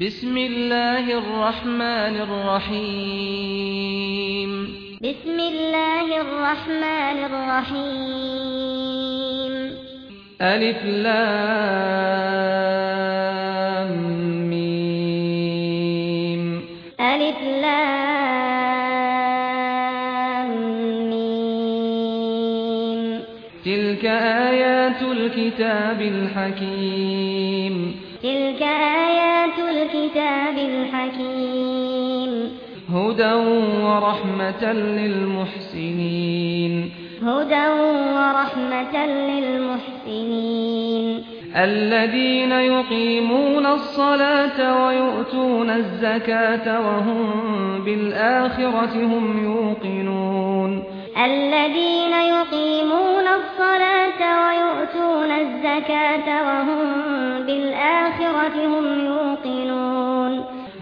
بسم الله الرحمن الرحيم بسم الله الرحمن الرحيم الف لام م الف لام م تلك ايات الكتاب الحكيم تلك آيات هدى ورحمة للمحسنين هدى ورحمة للمحسنين الذين يقيمون الصلاة ويؤتون الزكاة وهم بالآخرة هم يوقنون الذين يقيمون الصلاة ويؤتون الزكاة وهم بالآخرة هم يوقنون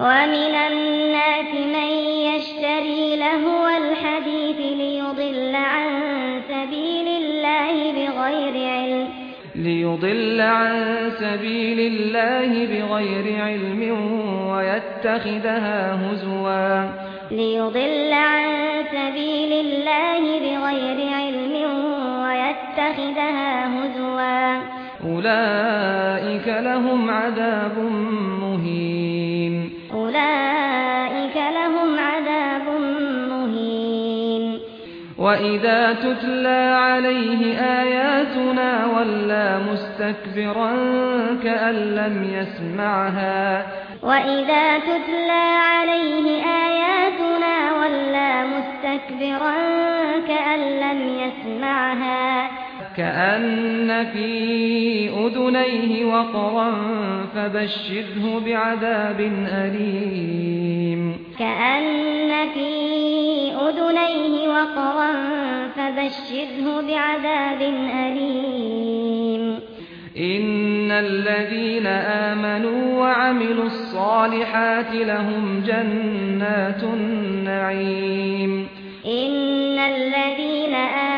ومن الناس من يشتري له الحديث ليضل عن سبيل الله بغير علم. ليضل عن سبيل الله بغير علم ويتخذها هزوا. ليضل عن سبيل الله بغير علم ويتخذها هزوا. أولئك لهم عذاب وَإِذَا تُتْلَى عَلَيْهِ آيَاتُنَا وَلَّى مُسْتَكْبِرًا كَأَن لَّمْ يَسْمَعْهَا وَإِذَا تُتْلَى عَلَيْهِ آيَاتُنَا وَلَّى مُسْتَكْبِرًا كَأَن لَّمْ يَسْمَعْهَا كأن في أذنيه وقرا فبشره بعذاب أليم. كأن في أذنيه وقرا فبشره بعذاب أليم. إن الذين آمنوا وعملوا الصالحات لهم جنات النعيم. إن الذين آمنوا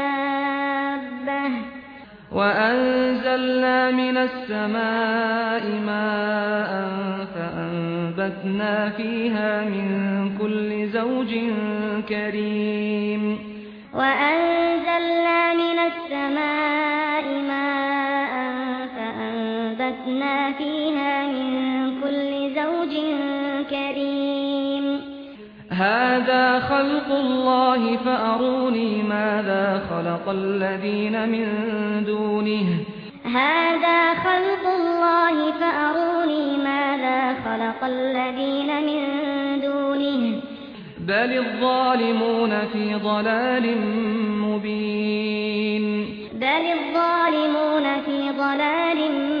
وأنزلنا من السماء ماء فأنبتنا فيها من كل زوج كريم وأنزلنا من السماء ماء فأنبتنا فيها من كل زوج كريم هذا خلق الله فأروني ماذا خلق الذين من دونه. هذا خلق الله فأروني ماذا خلق الذين من دونه. بل الظالمون في ضلال مبين. بل الظالمون في ضلال مبين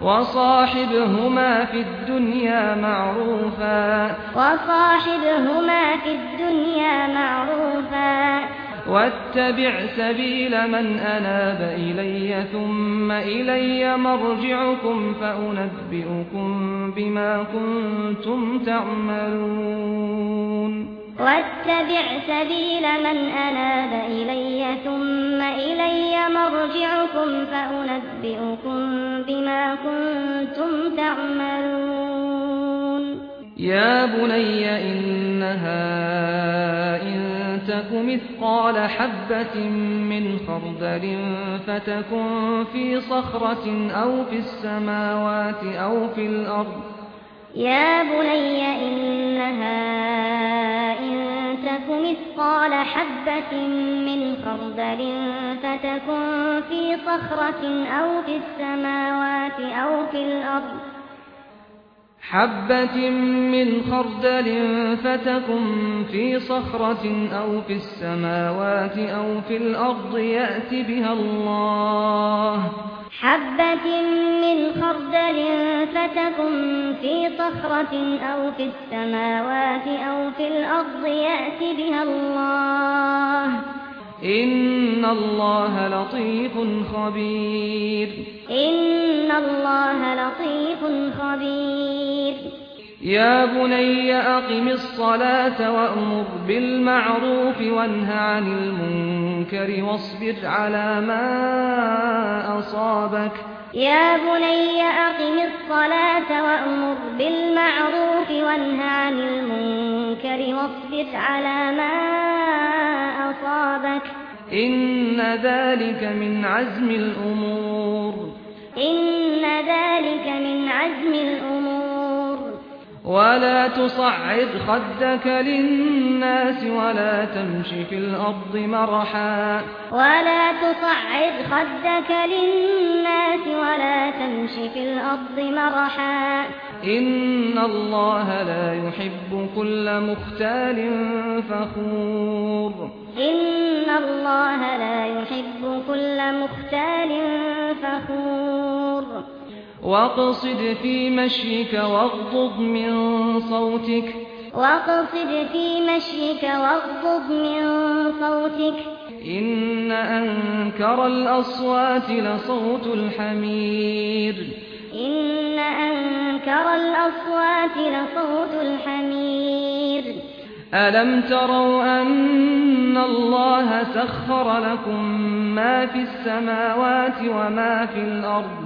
وصاحبهما في الدنيا معروفا. وصاحبهما في الدنيا معروفا. واتبع سبيل من أناب إلي ثم إلي مرجعكم فأنبئكم بما كنتم تعملون. واتبع سبيل من أناب إلي ثم إلي مرجعكم فأنبئكم بما كنتم تعملون. يا بني إنها إن تك مثقال حبة من خردل فتكن في صخرة أو في السماوات أو في الأرض. يا بني إنها مثقال حبة من خردل فتكن في صخرة أو في السماوات أو في الأرض. حبة من خردل فتكن في صخرة أو في السماوات أو في الأرض يَأْتِ بها الله. حبة من خردل فتكن في صخرة أو في السماوات أو في الأرض يأتي بها الله. إن الله لطيف خبير. إن الله لطيف خبير. يا بني أقم الصلاة وأمر بالمعروف وانه عن المنكر واصبر على ما أصابك. يا بني أقم الصلاة وأمر بالمعروف وانه عن المنكر واصبر على ما أصابك. إن ذلك من عزم الأمور. إن ذلك من عزم الأمور. ولا تصعد خدك للناس ولا تمشي في الأرض مرحا ولا تصعد خدك للناس ولا تمشي في الأرض مرحا إن الله لا يحب كل مختال فخور إن الله لا يحب كل مختال فخور واقصد في مشيك واغضب من صوتك. واقصد في مشيك واغضب من صوتك. ان انكر الاصوات لصوت الحمير. ان انكر الاصوات لصوت الحمير. الم تروا ان الله سخر لكم ما في السماوات وما في الأرض؟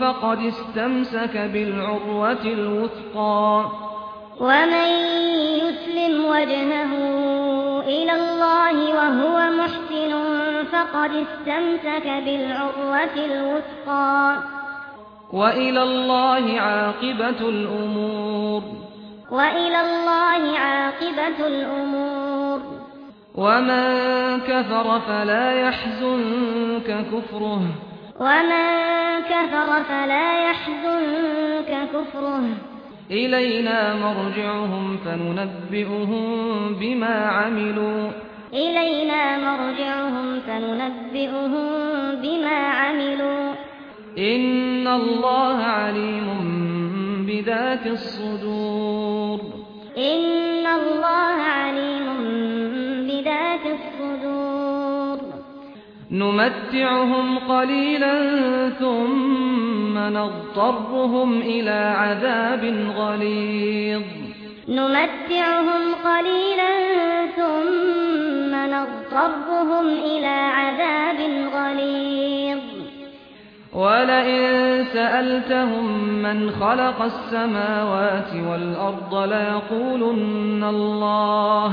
فقد استمسك بالعروة الوثقى. ومن يسلم وجهه إلى الله وهو محسن فقد استمسك بالعروة الوثقى. وإلى الله عاقبة الأمور. وإلى الله عاقبة الأمور. ومن كفر فلا يحزنك كفره. ومن كفر فلا يحزنك كفره إلينا مرجعهم فننبئهم بما عملوا إلينا مرجعهم فننبئهم بما عملوا إن الله عليم بذات الصدور إن نمتعهم قليلا ثم نضطرهم إلى عذاب غليظ. نمتعهم قليلا ثم نضطرهم إلى عذاب غليظ. ولئن سألتهم من خلق السماوات والأرض ليقولن الله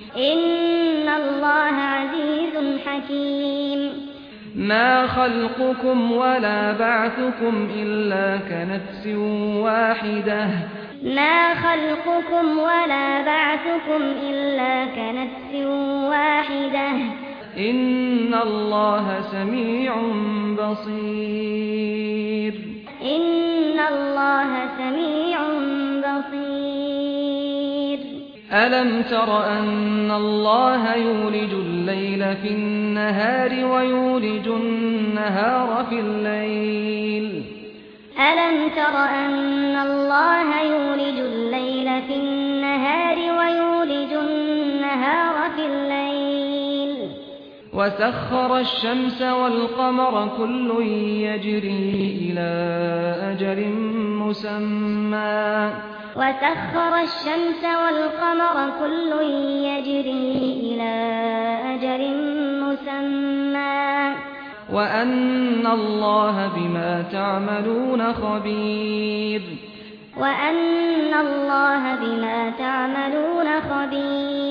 ان الله عزيز حكيم ما خلقكم ولا بعثكم الا كنفس واحدة. ما خلقكم ولا بعثكم الا كنفس واحدة. ان الله سميع بصير. ان ألم تر أن الله يولج الليل في النهار ويولج النهار في الليل ألم تر أن الله يولج الليل في النهار ويولج النهار في الليل وسخر الشمس والقمر كل يجري إلى أجر مسمى وسخر الشمس والقمر كل يجري إلى أجر مسمى. وأن الله بما تعملون خبير. وأن الله بما تعملون خبير.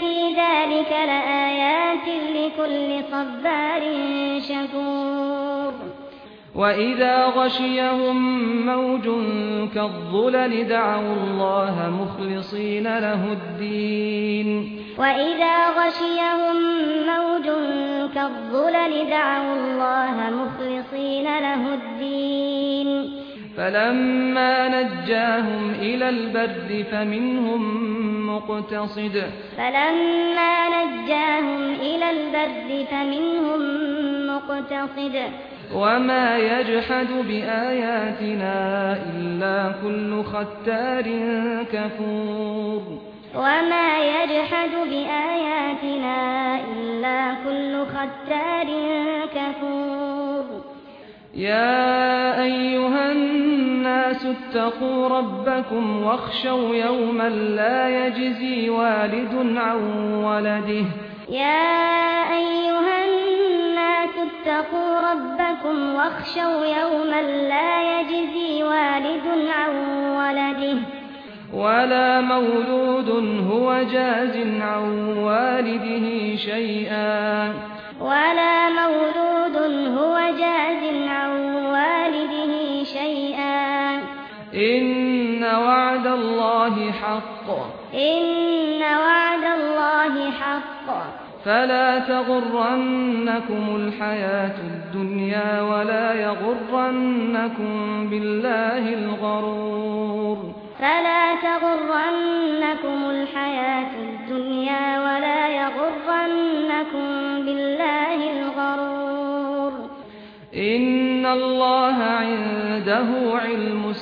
في ذلك لآيات لكل صبار شكور. وإذا غشيهم موج كالظلل دعوا الله مخلصين له الدين. وإذا غشيهم موج كالظلل دعوا الله مخلصين له الدين. فَلَمَّا نَجَّاهُمْ إِلَى الْبَرِّ فَمِنْهُمْ مُقْتَصِدٌ. فَلَمَّا نَجَّاهُمْ إِلَى الْبَرِّ فَمِنْهُمْ مُقْتَصِدٌ. وَمَا يَجْحَدُ بِآيَاتِنَا إِلَّا كُلُّ خَتَّارٍ كَفُورٍ. وَمَا يَجْحَدُ بِآيَاتِنَا إِلَّا كُلُّ خَتَّارٍ كَفُورٍ. يا أيها الناس اتقوا ربكم واخشوا يوما لا يجزي والد عن ولده. يا أيها الناس اتقوا ربكم واخشوا يوما لا يجزي والد عن ولده. ولا مولود هو جاز عن والده شيئا. ولا مولود الله حق. إن وعد الله حق. فلا تغرنكم الحياة الدنيا ولا يغرنكم بالله الغرور. فلا تغرنكم الحياة الدنيا ولا يغرنكم بالله الغرور. إن الله عنده علم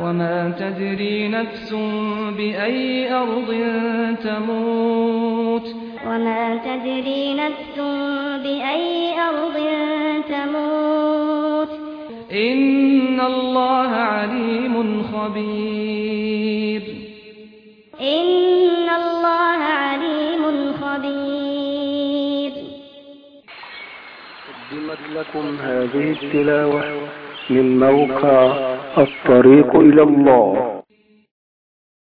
وما تدري نفس بأي أرض تموت. وما تدري نفس بأي أرض تموت. إن الله عليم خبير. إن الله عليم خبير. قدمت لكم هذه التلاوة من موقع الطريق إلى الله.